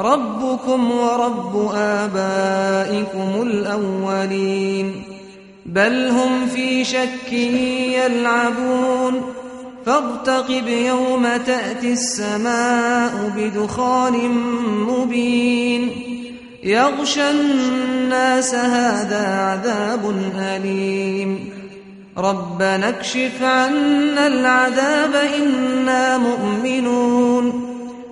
ربكم ورب آبائكم الأولين بل هم في شك يلعبون فارتقب يوم تأتي السماء بدخان مبين يغشى الناس هذا عذاب أليم ربنا اكشف عنا العذاب إنا مؤمنون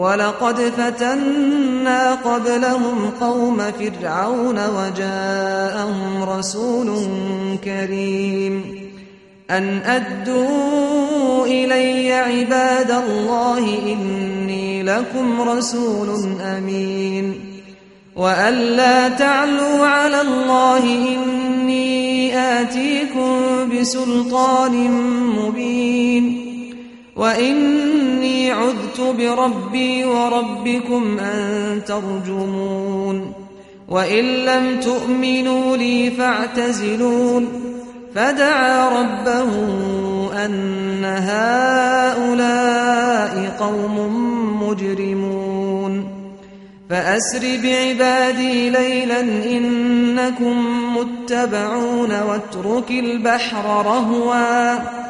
ولقد فتنا قبلهم قوم فرعون وجاءهم رسول كريم. أن أدوا إلي عباد الله إني لكم رسول أمين. وأن لا تعلوا على الله إني آتيكم بسلطان مبين. وإني عذت بربي وربكم أن ترجمون وإن لم تؤمنوا لي فاعتزلون فدعا ربه أن هؤلاء قوم مجرمون فأسر بعبادي ليلا إنكم متبعون واترك البحر رهوا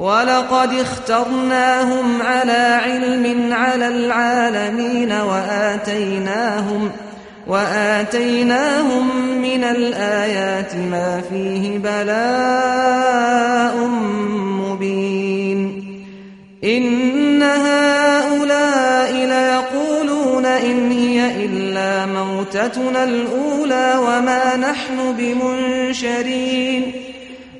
ولقد اخترناهم على علم على العالمين وآتيناهم وآتيناهم من الآيات ما فيه بلاء مبين إن هؤلاء ليقولون إن هي إلا موتتنا الأولى وما نحن بمنشرين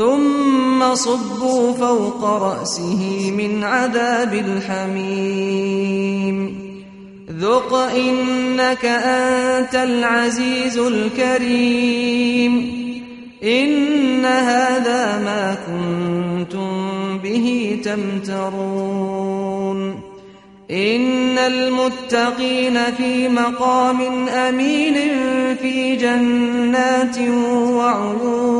ثم صبوا فوق رأسه من عذاب الحميم. ذق إنك أنت العزيز الكريم. إن هذا ما كنتم به تمترون. إن المتقين في مقام أمين في جنات وعيون